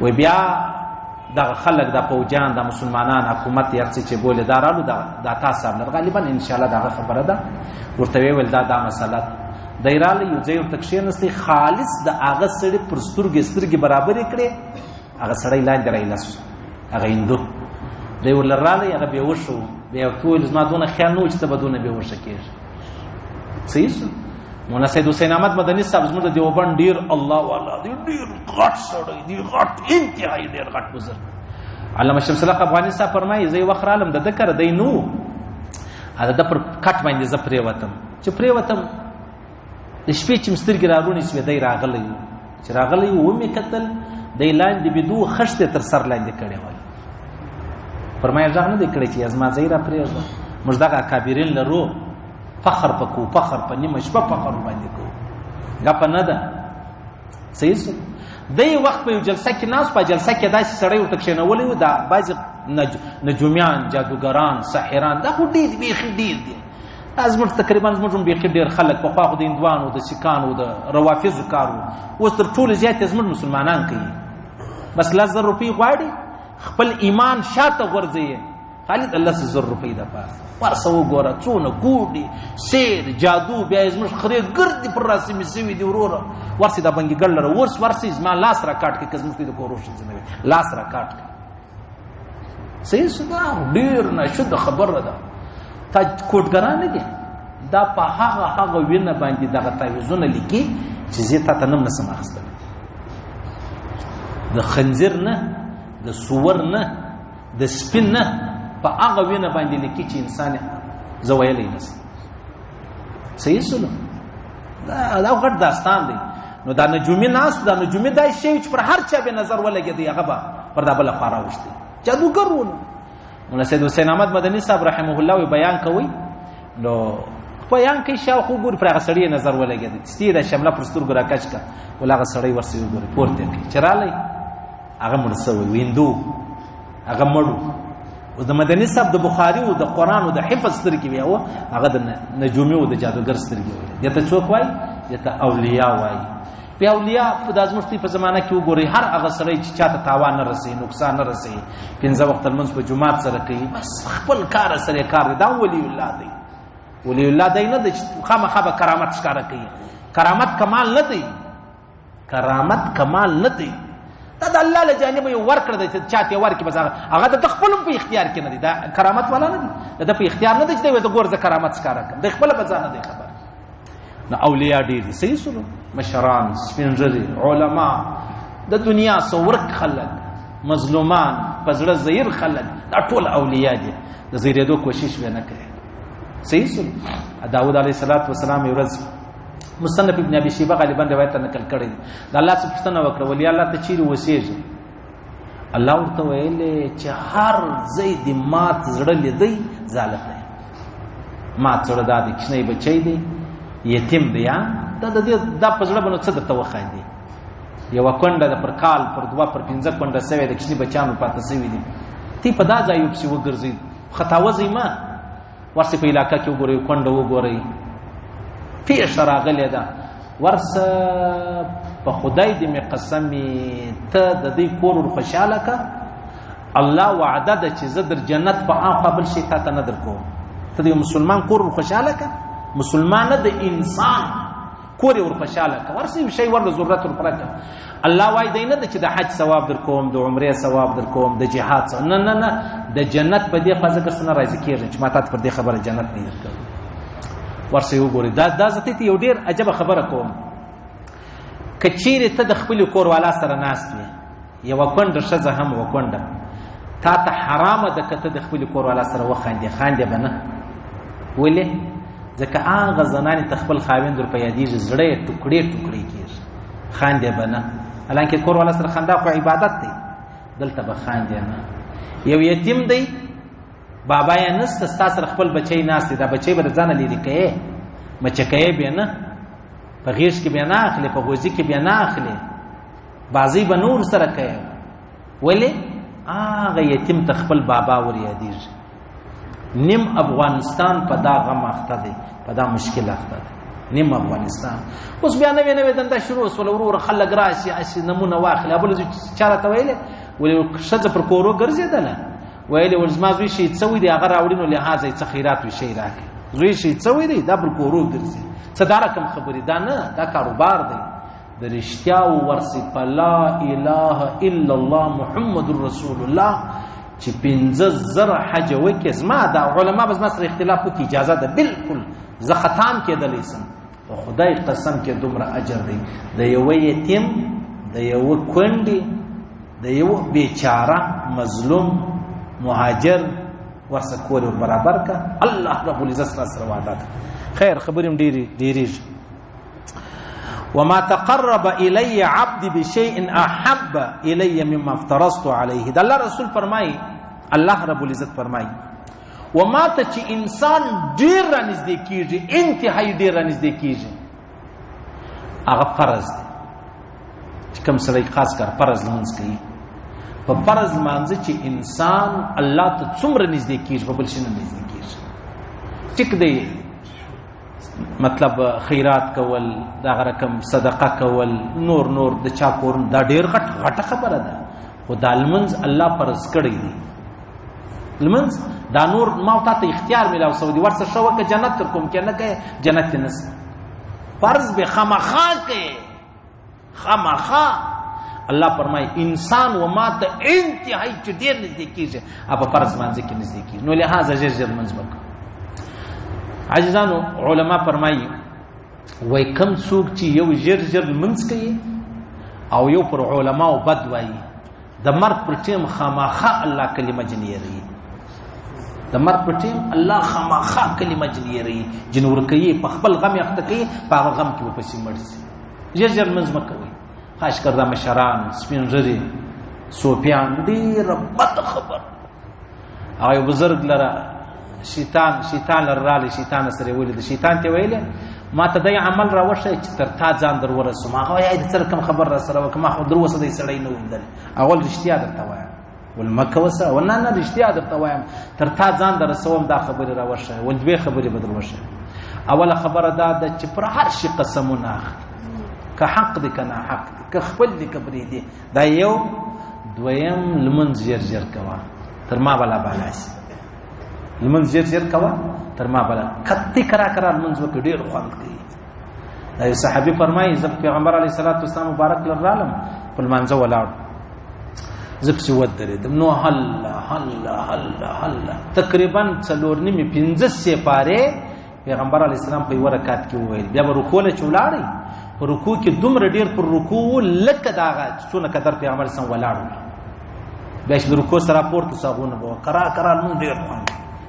وی بیا دغه خلک د پوجان د مسلمانان حکومت یې څه چې بوله دارالو دا د تاسو صاحب غالبا ان شاء الله دغه خبره ده ورته ویل دا دا مسله د ایران یو ځای ورته کښینستی خالص د هغه سړي پر سترګې سترګې برابرې کړې هغه سړی لاندې راي لاس هغه هندو دی ول راغی هغه به وشو بیا ټول زما دونه خیال نو چې ته بدونه به وشه کېږي صحیح مولا سید حسین احمد مدنی صاحب زموږ د دیوبند ډیر الله والا دی ډیر غټ سړی دی غټ انتهایی ډیر غټ بزرګ علامه شمس الله افغاني صاحب فرمایي زه وخت رالم د ذکر دی نو دا پر کټ باندې زه پرې وتم چې پرې وتم د شپې چې مسترګې راغونې شوې دی راغلی و چې راغلی و ومې کتل دی لاندې بدو خښتې تر سر لاندې کړې وای فرمایي غږ نه دی کړی چې زما ځای را پرېږده موږ دغه اکابرین لرو فخر په کو فخر په نیمه شپه فخر باندې کو ګپه نه ده صحیح سو دی وخت په یو جلسه کې ناس په جلسه کې داسې سړی ورته کښېنولی و دا بعضې نجومیان جادوګران سحران دا خو ډېر بیخي ډېر دي دا زموږ تقریبا زموږ هم بیخي ډېر خلک پخوا خو د هندوانو د سیکانو د روافظو کار وو اوس تر ټولو زیات زموږ مسلمانان کوي بس لس زر روپۍ غواړي خپل ایمان شاته غورځوي خالي د لس زر روپۍ دپاره ورسه وګوره څونه کوډي سیر جادو بیا یې زموږ خرې ګردې پر راسمې سوي دي وروره ورسې دا بنګي ګړ لره اوس ورسې زما لاس راکاټ کړي که زموږ د کورو ښځې نه وي لاس راکاټ کړي صحیح صدا ډیر نشد خبره ده تا کوټګران نه دي دا په هغه هغه وینه باندې دغه تعویزونه لیکي چې زه تا ته نم نسم اخستل د خنزیر نه د سور نه د سپین نه په هغه وینه باندې لیکي چې انسان زه ویلی نسم صحیح سلو دا غټ داستان دی نو دا نجومی ناس دا نجومی دا شی چې پر هر چا به نظر ولګي دی هغه به پر دا بل خارا وشتي جادوګر ونه مولا سید حسین احمد مدنی صاحب رحمه الله وی بیان کوي نو بیان کوي شاو خو ګور پر هغه سړی نظر ولګي دی ستیره شمله پر سترګو راکچ کا ولا هغه سړی ورسې وګوري پورته کې چراله هغه مړ سوی ویندو هغه مړو او د مدني صاحب د بخاري او د قران او د حفظ سترګې وي او هغه د نجومي او د جادوګر سترګې وي دته څوک وای دته اولیاء وای په اولیاء په دازمشتي په زمانہ کې وګوري هر هغه سړی چې چاته تاوان نه رسي نقصان نه رسي پنځه وخت منځ په جمعات سره کوي بس خپل کار سره کار دا ولی الله دی ولی الله دی نه د خامخا به کرامت ښکارا کوي کرامت کمال نه دی کرامت کمال نه دی دا د الله له جانب یو ورکړ دی چې چاته ورکې بس هغه د خپل په اختیار کې نه دی دا کرامت ولا نه دی دا په اختیار نه دی چې وځ ګور ز کرامت ښکارا کړ د خپل په ځان نه دی خبر نه اولیاء ډیر دي صحیح سره مشران سپینځري علما د دنیا سورک خلک مظلومان پزړه زیر خلک دا ټول اولیاء دي د زیرېدو کوشش ونه کړي صحیح سره داوود علیه السلام یو ورځ مصنف ابن ابي شيبه غالبا روایت نقل کړی د الله څخه پوښتنه وکړه ولی الله ته چیرې وسیږي الله ورته ویل چې هر ځای د مات زړه لیدي ظالم دی مات زړه د کښنې بچی دی یتیم دی یا دا د دې د پزړه بنو څه درته وخای دی یو کونډه د پر کال پر دوا پر پنځه کونډه سوي د کښنې بچانو پاتې سوي دي تی په دا ځای یو څه وګرځي خطاوځي ما ورسې په علاقه کې وګورئ کونډه وګورئ پیښه راغلې ده ورسه په خدای دې مې قسم ته د دې کور ور خوشاله کا الله وعده ده چې زه در جنت په ان قبل شي تا ته نه درکوم ته دې مسلمان کور ور خوشاله کا مسلمان د انسان کور ور خوشاله کا ورسې یو شی ورله ضرورت ور پرته الله وای دی نه چې د حج ثواب در کوم د عمره ثواب در کوم د جهاد ثواب نه نه نه د جنت په دې خاطر که سن راضی کیږي چې ماته پر دې خبره جنت نه درکړي ورسې وګوري دا دا زته یو ډیر عجب خبره کوم کچیر ته د خپل کور والا سره ناست وي یو کونډه شزه هم وکونډه تا ته حرام ده کته د خپل کور والا سره وخاندې خاندې بنه ولې ځکه هغه زنان ته خپل خاوند ور پیادې زړه ټوکړې ټوکړې کیږي خاندې بنه الانکه کور والا سره خندا خو عبادت دی دلته به خاندې نه یو یتیم دی بابا یې نست ستا سره خپل بچی ناست دا بچی به ځان لري کوي مچکه به نه په غیش کې به نه اخلي په غوزي کې به نه اخلي بازی به نور سره کوي ولې هغه یتیم ته خپل بابا ور یادېږي نیم افغانستان په دا غم اخته دی په دا مشکل اخته دی نیم افغانستان اوس بیا نوې نوې دنده شروع سول ورور خلک راشي اسی نمونه واخلي ابل چاره ته ویلې ولې شته پر کورو ګرځیدل ویلې ولزما زوی شي څوې دی هغه راوړینو لهازه څه خیرات وي شي راکې زوی شي څوې دی دا پر کورو ګرځي څه دا رقم خبرې دا نه دا کاروبار دی د رښتیا او ورسې په لا اله الا الله محمد رسول الله چې پنځه زره حج وکړي زما دا علما به زما سره اختلاف وکړي اجازه ده بالکل زه ختام کېدلی سم په خدای قسم کې دومره اجر دی د یوه یتیم د یوه کونډې د یوه بیچاره مظلوم مهاجر ورسه کول ور برابر که الله رب العزت سره وعده ده خیر خبرې هم ډېرې ډېرېږي وما تقرب الی عبد بشیء احب الی مما افترضت علیه د الله رسول فرمای الله رب العزت فرمای و ما ته چې انسان ډیر را نږدې کیږي انتهایی ډیر را نږدې کیږي هغه فرض دی چې کوم سړی خاص کار فرض لمونځ کوي په فرض لمانځ چې انسان الله ته څومره نږدې کیږي په بل شي نه نږدې کیږي ټیک دی مطلب خیرات کول دا رقم صدقه کول نور نور د چا کور دا ډیر غټ غټه خبره ده خو دا لمنز الله پرز کړی دی لمنز دا نور ما تا ته اختیار ملاو سو دی ورسه شو که جنت تر کوم کې نه کې جنت نه فرض به خامخا کې خامخا الله فرمای انسان و ما ته انتهای چې ډیر نږدې کیږي اپ فرض منځ کې نږدې کیږي نو لهدا ژر ژر منځ وک عزیزانو علما فرمایي وای کم څوک چې یو ژر ژر منځ کوي او یو پر علماو بد وایي د مرګ پر ټیم خاماخا الله کلمه جنیری د مر په ټیم الله خامخا کلمه جلیری جنور کوي په خپل غم یخت کوي په هغه غم کې په سیمړ سي ژر ژر منځ مکوي خاص کر دا مشران سپین رری سوپیان ډیر بد خبر هغه بزرګ لره شیطان شیطان لره رالی شیطان سره ویل د شیطان ته ویل ما ته دای عمل را وشه چې تر تا ځان در ورسوم هغه یې د سر کم خبر را سره وکم خو در وسه دې سړی نه وندل اول رښتیا درته وایم ول مکه وسه ول نه نه رښتیا درته وایم تر تا ځان در رسوم دا خبره را وشه ول دوی خبره بدل وشه اوله خبره دا ده چې پر هر شي قسمونه اخلي که حق دي کنه حق دي که خپل دي کبرې دي دا یو دویم لمن زیر زیر کوا تر ما بلا بالا سی لمن زیر زیر کوا تر ما بلا کتی کرا کرا لمن زو ډیر خوند کوي دا یو صحابي فرمایي زب پیغمبر علی صلوات و سلام مبارک لرالم په منځه ولاړ زب چې ود درې دم نو هل هل هل هل تقریبا څلور نیمه 15 سپاره پیغمبر علی السلام په یو رکعت کې وویل بیا به رکوع له چولاړی په رکوع کې دومره ډیر پر رکوع لکه داغه څونه قدر پیغمبر سم ولاړ بیا چې رکوع سره پورته ساغونه به کرا کرا نو ډیر خوان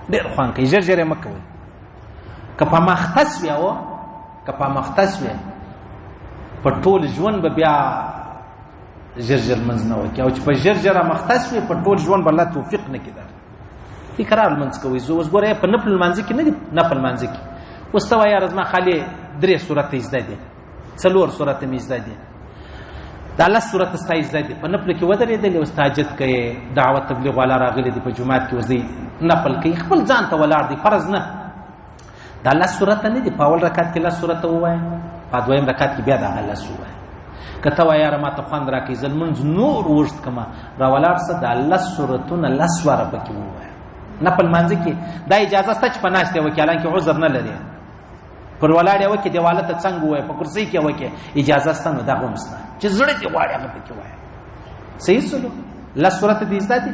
ډیر خوان کې جر جر مکه وي کپا مختص بیا و کپا مختص بیا په ټول ژوند به بیا جر جر منځ نه وکي او چې په جر جر مختص په ټول ژوند بل توفیق نه کیدل تکرار لمونځ کوي زه اوس ګوره په نفل لمانځ کې نه دي نفل لمانځ کې اوس ته وایه زما خالي درې صورت زده دي څلور صورت مې زده دي دا لس صورت ستا زده دي په نفل کې ودرېدلې اوس تاجد کوي دعوت تبلیغ والا راغلي دي په جماعت کې اوس دی نفل کوي خپل ځان ته ولاړ دی فرض نه دا لس سورته نه دي په اول رکعت کې لس سورته ووایه په دویم رکعت کې بیا د هغه لس ووایه که ته وایه یاره ماته خوند راکړي زه لمونځ نور اوږد کړمه راولاړ سه دا لس سورتونه لس واره پکې ووایه نه په لمانځه کې دا اجازه شته چې په ناستې وکړي حالانکې عذر نه لري پر ولاړ یې وکړي دیواله ته څنګه ووایه په کرسۍ کې وکړي اجازه شته نو دغه هم شته چې زړه دې غواړي هغه پکې وایه صحیح سلو لس صورت دې زده دي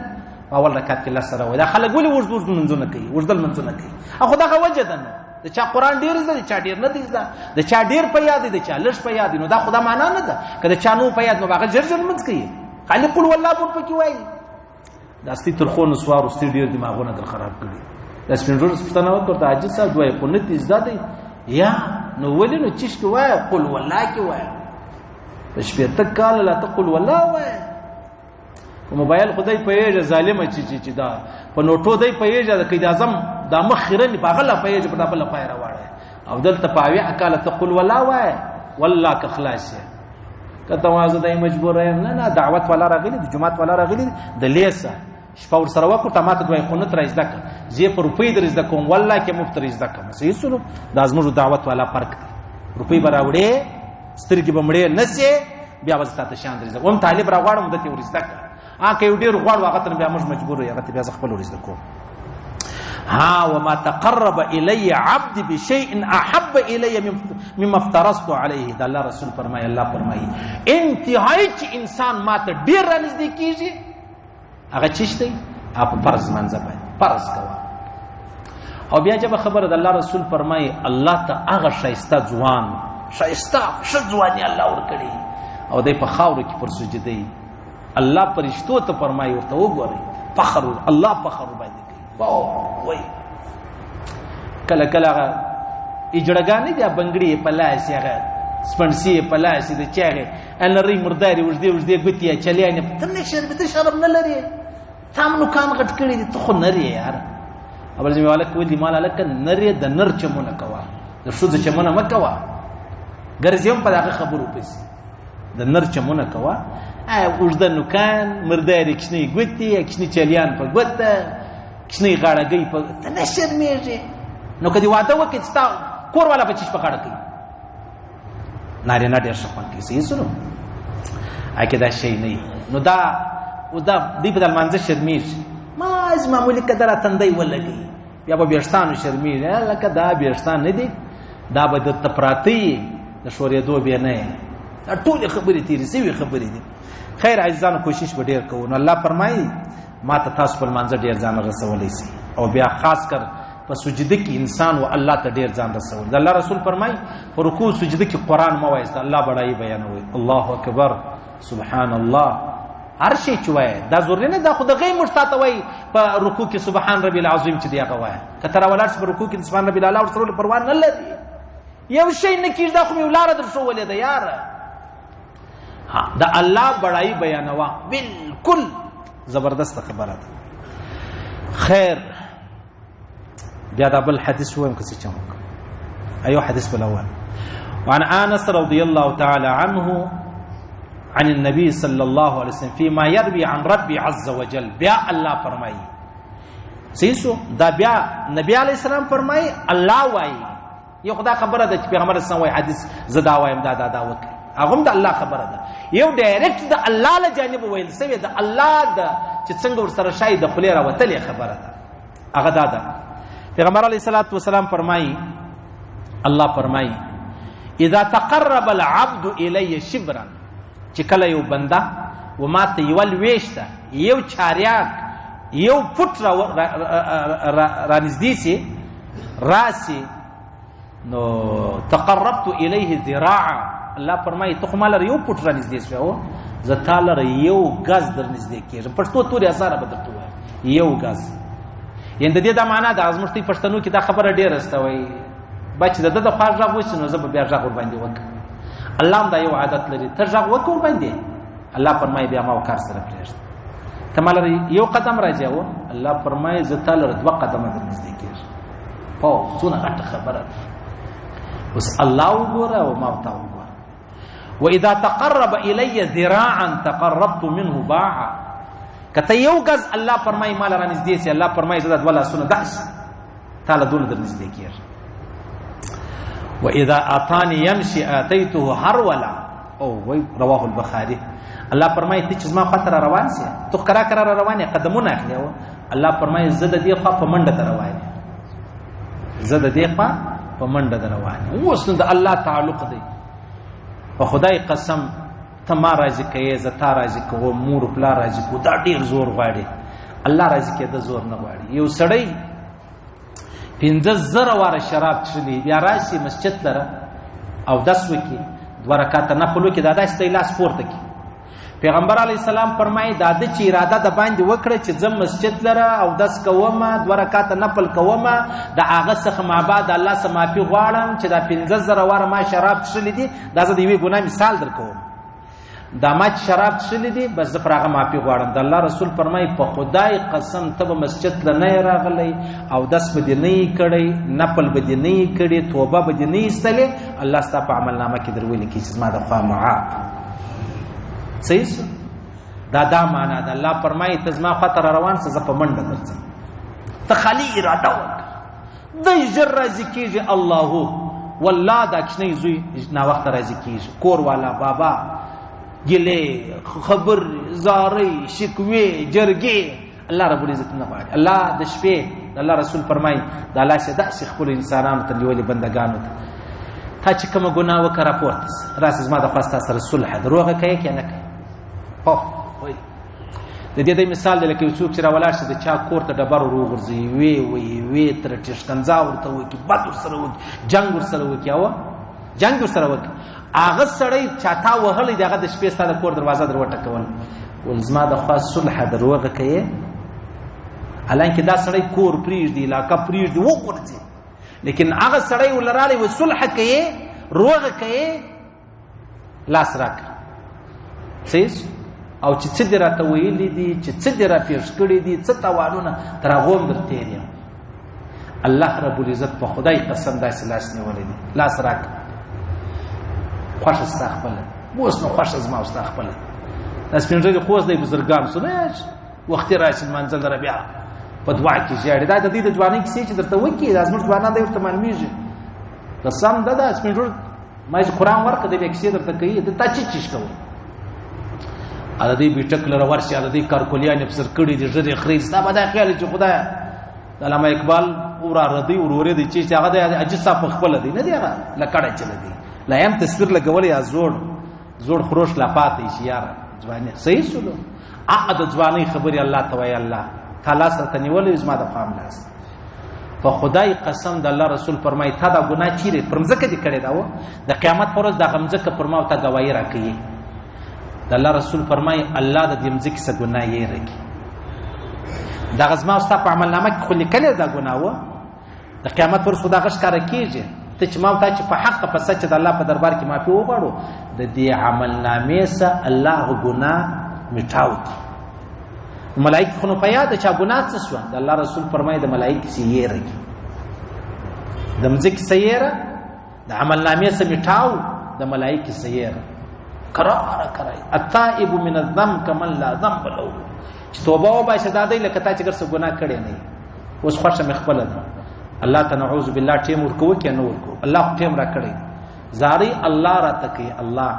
په اول رکعت کې لس سره وایي دا خلک ولې اوږد اوږد لمونځونه کوي اوږده لمونځونه کوي هغه دغه وجه ده د چا قران ډیر زده د چا ډیر نه دی زده د چا ډیر په یاد دی د چا لږ په یاد نو دا خدا معنا نه ده که د چا نو په یاد نو هغه ژر ژر لمونځ کوي خالق الولا په کې وایي دا ستي تر خو نسوار ستي ډیر دماغونه در خراب کړي د سپینجور پښتنه وکړه ته عاجز سات وای په نت زده دی یا نو ولې نو چیش کې وای قل والله کې وای په شپې تک کال لا تقل والله وای په موبایل خدای په یې ظالم چی چی چی دا په نوټو دی په یې د قید اعظم دا مخ خیرن په غلا په یې په خپل پای راوړ او دلته په اویا کال ته قل ولا وای والله که خلاص یې کته وازه دای مجبور یم نه نه دعوت ولا راغلی د جمعات ولا راغلی د لیسه شپه ور سره وکړو ټماټه دوی خو نه تر زده کړ زی په روپی در زده کوم والله کې مفت تر زده کوم صحیح سره د ازمو دعوت ولا فرق دی روپی براوړې سترګې بمړې نسې بیا وځه ته شان درځه وم طالب راغړم د تیوري زده کړ ها که یو ډیر غواړو هغه تر بیا موږ مجبور یو هغه بیا خپل ورز کوم ها وما تقرب الی عبد بشیء احب الی مما افترضت علیه دا الله رسول فرمای الله فرمای انتهای چې انسان ماته ډیر نږدې کیږي هغه چشته اپ فرض منځه باندې فرض کوه او بیا جب خبر د الله رسول فرمای الله ته هغه شایسته ځوان شایسته ش ځواني الله ور کړی او د په خاور کې پر سجده الله پرشتو ته فرمایي ورته وګورئ فخر الله فخر باندې کوي واو وای کله کله اجړګانې د بنگړي په لاس یې غل سپنسی په لاس دې چاغه ان ری مرداري وجدي وجدي ګوتی چلی نه ته نه شر به شرم نه لري تام نو کان غټ کړی دي ته خو نه لري یار اول زمي والک ولي مال الک نه لري د نر چمونه کوا د شود چمونه مکوا ګرځم په دغه خبرو پسی د نر چمونه کوه اوږده نوکان مردارې کوچنۍ ګوتې کوچني چلیان په ګوته کوچنۍ غاړګۍ په ته نه شرمېږې نو که دې واده وکړي ستا کور والا په چیش په غاړه کوي نارینه ډېر ښه خوند کوي صحیح سنو اکه دا شی نه نو دا او دا دی په لمانځه شرمېږي ما از معمولی قدره تندی ولګي بیا به بېړستانو شرمېږي لکه دا بېړستان نه دی دا به درته پراته د شورېدو به نه یې ټول خبرې تیرې سوي خبرې دي خیر عزیزانو کوشش به ډیر کوو نو الله فرمایي ما ته تاسو په منځ ډیر ځان رسولې سي او بیا خاص کر په سجده کې انسان او الله ته ډیر ځان رسول د الله رسول فرمای په رکوع سجده کې قران مو وایست الله بڑای بیانوي الله اکبر سبحان الله هر شي چې وای دا ضروري نه دا خو د غي مرتاته وای په رکوع کې سبحان ربي العظیم چې دی هغه وای کتر ولارس په رکوع کې سبحان ربي الاعلى او سره پروان نه لري یو شی نه کیږي دا خو مې ولاره در ښوولې ده یاره ها د الله بړای بیانوا بالکل زبردست خبره ده خیر بیا دا بل حدیث وایم که څه چم ایو حدیث بل اول وعن انس رضی الله تعالی عنه عن النبي صلى الله عليه وسلم فيما يروي عن ربي عز وجل بیا الله فرمایي سیسو دا بیا نبی علی السلام فرمایي الله وایي یو خدا خبره ده چې پیغمبر اسلام وایي حدیث زدا وایم دا دا دا وکړي هغه هم د الله خبره ده یو ډایرکټ د الله له جانب ویل سوی د الله د چې څنګه ور سره شای د خلې را وتلې خبره ده هغه دا ده پیغمبر علی صلوات و سلام فرمایي الله فرمایي اذا تقرب العبد الی شبرا چې کله یو بنده و ما ته یو لويشته یو چاریاک یو فټ را را, را, را, را نږدې سي راسي نو تقربت الیه ذراعا الله فرمایي ته کومه لري یو پټ را نږدې شو زه تعالی را یو غز در نږدې کېږم پښتو توري اساره به درته وایم یو غز یند دې دا معنا د ازمشتي پښتنو کې دا خبره ډېره استوي بچ د د خواږ راغوسي نو زه به بیا ژغور باندې وکم الله هم دا یو عادت لري ته ژغ وکور باندې الله فرمایي بیا ما کار سره پرېږده ته ما لري یو قدم راځي او الله فرمایي زه تا لره دوه قدمه در نږدې کېږم او څونه غټه خبره ده اوس الله وګوره او ما ته وګوره واذا تقرب الي ذراعا تقربت منه باعا کته یو غز الله فرمایي مال را نږدې سي الله فرمایي زړه دولا سونه داس تعالی دونه در نږدې کیږي واذا اتاني يمشي اتيته هرولا او وی رواه البخاری الله فرمایي ته چې زما خاطر را روان سي تو کرا کرا را روان قدمونه اخلي او الله فرمایي زه د دې خوا په منډه در روان زه د دې خوا په منډه در روان اوس نو د الله تعلق دی په خدای قسم ته ما راضي کوي زه تا راضي کوم مور پلا راضي کو دا ډیر زور غواړي الله راضي کې د زور نه غواړي یو سړی پنځه زره واره شراب څښلي بیا راشي مسجد ته او دس وکړي دوه رکعته نفل وکړي دا داسې دی لاس پورته کړي پیغمبر علی السلام فرمایي دا د چې اراده د باندې وکړه چې زم مسجد لره او دس کوم دوه رکعته نفل کوم د هغه څخه ما بعد الله سمافي غواړم چې دا پنځه زره واره ما شراب څښلي دي دا زه د یوې ګناه مثال درکوم دا ما چې شراب څښلي دي بس زه پر هغه معافي غواړم د الله رسول فرمایي په خدای قسم ته به مسجد له نه راغلی او دس به دې نه یې کړی نپل به دې نه یې کړی توبه به دې نه ایستلې الله ستا په عملنامه کې در ولیکي چې زما د خوا معاف صحیح دا دا معنا ده الله فرمایي ته زما خوا ته روان څه زه په منډه درځم ته خالي اراده وکړه دی ژر راضی کیږي الله والله دا کښنی زوی نا وخت راضی کیږي کور والا بابا ګلې خبر زارې شکوي جرګې الله رب العزت نه غواړي الله د شپې الله رسول فرمای دا الله سي داسې خپل انسانانو ته نیولې بندگانو ته تا چې کومه ګناه وکړه راپورته راس زما د خواسته سره صلح دروغه کوي کنه کوي د دې د مثال د لکه څوک چې راولاړ شي د چا کور ته ډبر ورو غورځي وی وی وی تر ټشکنځا ورته وکی بد سره وکی جنگ ور سره وکی او جنگ ور سره وکی هغه سړی چاته وهلی دغه د شپې ستاره کور دروازه دروټه کول ول زما د خاص صلح دروغه کوي الان کې دا سړی کور پریږ دی لاکه پریږ دی وګورځي لیکن هغه سړی ولراله وسلح کوي روغه کوي لاس راکړه سیس او چې څه دې راته ویلي دي چې څه دې را پیښ کړي دي څه تاوانونه تر هغه هم در تېر یم الله رب العزت په خدای قسم داسې لاس نیولی دی لاس راکړه خوښه ستا خپله اوس نو خوښه زما او ستا خپله دا سپین ږیری خو اوس دی بزرګان سو نه وختي راشي لمانځل دره بیا په دعا کې ژاړي دا د دې د ځوانۍ کیسې چې درته وکړي دا زموږ ځوانان دی ورته معلومېږي قسم ده دا سپین ږیری ما چې قران ورکړ د ویکسي درته کوي د تا چی چیش کوي ا دې بیټک لره ورسې ا دې کارکولیا نه بسر کړي دې ژر خرید ستا به دا خیال چې خدای علامه اقبال اورا ردی اورورې دې چې هغه د اجسا په خپل دی نه دی هغه لکړه چل دی لا هم تصویر لګولې یا زوړ زوړ خروش لا پاتې شي یار ځواني صحیح سولو ا د ځواني خبري الله توای الله تعالی سره نیولې زما د فهم لاس په خدای قسم د الله رسول فرمای تا دا ګناه چیرې پر مځکه دې کړې دا و د قیامت پر ورځ د غمځکه پر ما ته گواہی راکړي د الله رسول فرمای الله د دې مځکه څخه ګناه یې رکی دا غزما او ستاسو په عمل نامه کې خو لیکل دا ګناه و د قیامت پر خدا غش کار کیږي ته چې ما ته چې په حق په سچ د الله په دربار کې معافي وغواړو د دې عمل نامې سره الله ګناه میټاو کی ملائک خو نو په یاد چا ګناه څه شو د الله رسول فرمایي د ملائک سیره کی د مزک سیره د عمل نامې سم ټاو د ملائک سیره قرار کرای التائب من الذنب کمن لا ذنب له چې توبه و باشه دا دی لکه تا چې ګرسه ګناه کړې نه اوس خوښه مخبل ده الله تنعوذ بالله ټیم ورکو کې نور کو الله ټیم را کړی زاری الله را تکي الله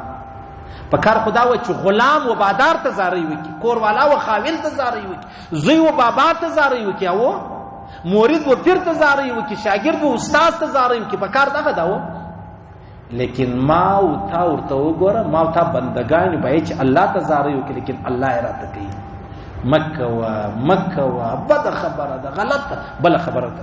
په کار خدا و چې غلام و بادار ته زاری وکي کور والا و خاویل ته زاری وکي زوی و بابا ته زاری وکي او مورید و پیر ته زاری وکي شاګرد و استاد ته زاری وکي په کار دغه دا و لیکن ما او تا ورته وګوره ما او تا بندگان به چې الله ته زاری وکي لیکن الله را تکي مکه و مکه و بد خبره ده غلط بل خبره ده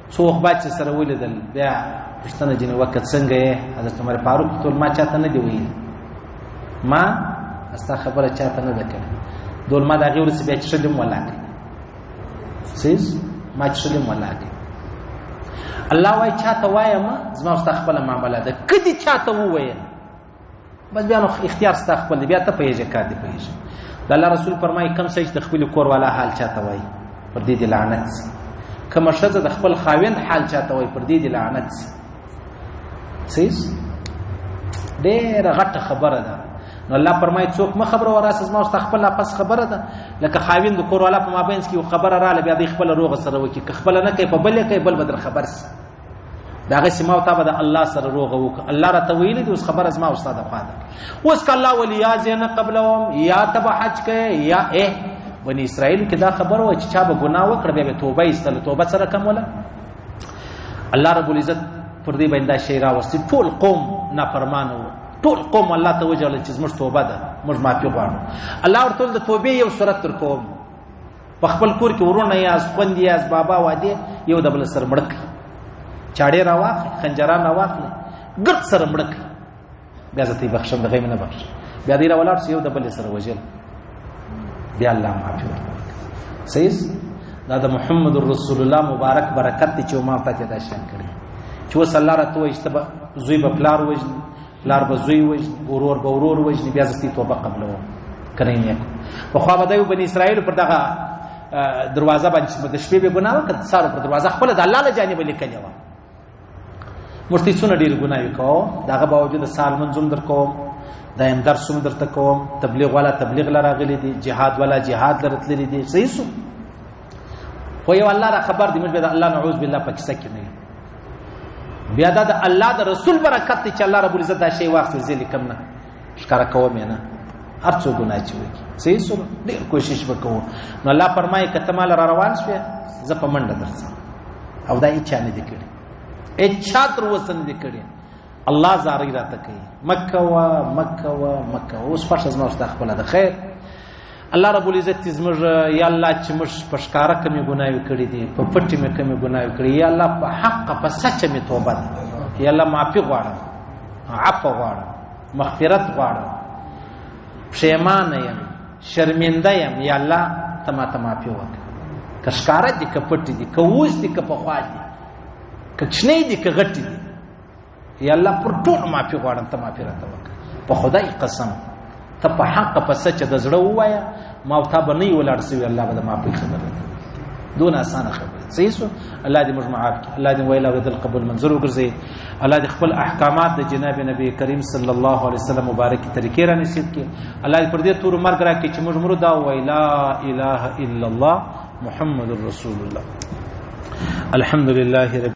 څو وخت بعد چې سره ولیدل بیا پوښتنه جنې وکړه څنګه یې حضرت عمر فاروق ټول ما چاته نه دی ویلي ما ستا خبره چاته نه ده کړې دول ما د هغې ورځې بیا چښلې هم ولا کړې سیز ما چښلې هم ولا کړې الله وایي چاته وایم زما ستا خپله معامله ده که دې چاته وویل بس بیا نو اختیار ستا خپل دی بیا ته پوهېږې کار دې پوهېږې د الله رسول فرمایي کوم سړی چې د خپل کور والا حال چاته وایي پر دې دې لعنت سي کومه ښځه د خپل خاوند حال چاته وایي پر دې دې لعنت سي سیس ډېره غټه خبره ده نو الله فرمایي څوک مه خبره وراسه زما واست خپل پس خبره ده لکه خاوند کور والا په مابینس کې خبره رااله بیا د خپل روغ سره وکي که خپل نه کوي په بل کوي بل بدر خبر سي دا غي سماو تا به الله سره روغ وک الله را تویل دي اوس خبر از ما استاد فاده اوس ک الله ولیا زین قبلهم یا تب حج ک یا اے بنی اسرائیل کې دا خبر و چې چا به ګناه وکړ به توبه ایستل توبه سره کوم ولا الله رب العزت پر دې باندې شی راوستي ټول قوم نافرمان وو ټول قوم الله ته وجل چې زموږ توبه ده موږ معافي غواړو الله ورته د توبې یو صورت تر کوم په خپل کور کې ورونه یا خوند یا بابا واده یو د بل سر مړک چاړې راواخ خنجران راواخ ګرد سر مړک بیا زه ته بخښم د غیم نه بخښ بیا دی راولار یو د بل سر وجل دی الله معافي سیس دا د محمد رسول الله مبارک برکت چې ما ته کې دا شان کړی چې وس الله راته وایي چې زوی په پلار وجل پلار به زوی وژني ورور به ورور وژني بیا زه توبه قبلوم که نه یې پخوا به د بني اسرایلو پر دغه دروازه باندې چې د شپې به ګناه وکړه سارو پر دروازه خپله د الله له جانبه لیکلې وه موږ ته څونه ډېرې ګناوې کوو د هغه باوجود د سهار لمونځ هم در کوم دایم درس هم درته کوم تبلیغ والا تبلیغ له راغلی دی جهاد والا جهاد له راتللی دی صحیح سو خو یو الله را خبر دی موږ به الله نعوذ بالله په کیسه کې نه بیا دا د الله د رسول برکت دی چې الله رب العزت دا شی واخلي زه لیکم نه ښکارا کوم نه هر څو ګناه چې وکړي صحیح سو ډېر کوشش وکړو نو الله فرمایي کته مال را روان شوه زه په منډه درځم او دا هیڅ نه دي کړی هیڅ تر وسن دي کړی الله زاری راته کوي مکه وا مکه وا مکه اوس فرش از ما واست خپل د خیر الله رب العزت دې زموږ یا الله چې موږ په ښکاره کمې ګناوې کړې دي په پټې مې کمې ګناوې کړې یا الله په حق په سچه مې توبه ده یا الله معافي غواړم عفو غواړم مغفرت غواړم پښیمانه یم شرمنده یم یا الله ته ماته معافي وکړه که ښکاره دي که پټې دي که اوس دي که پخوا دي که کوچنۍ دي که غټې دي یا الله پر ټول معافي غواړم ته معافي راته وکړه په خدای قسم ته په حق په سچ د زړه وایا ما او تا به نه ولاړ سوي الله به معافي خبره دون اسانه خبره صحیح سو الله دې موږ معاف کړي الله دې ویلا ودل قبول منظور وګرځي الله دې خپل احکامات د جناب نبی کریم صلی الله علیه وسلم مبارک طریقې را نصیب کړي الله دې پر دې تور مرګ را کړي چې موږ مرو دا ویلا اله الا الله محمد رسول الله الحمد لله رب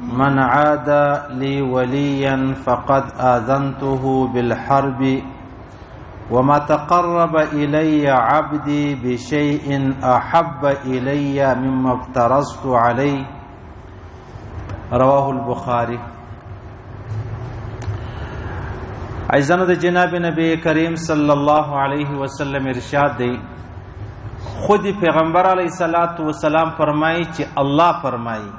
من عاد لي وليا فقد آذنته بالحرب وما تقرب إلي عبدي بشيء أحب إلي مما افترضت عليه رواه البخاري عزنه د جناب نبی کریم صلی الله علیه وسلم ارشاد دی خود پیغمبر علیه الصلاۃ والسلام فرمایي چې الله فرمایي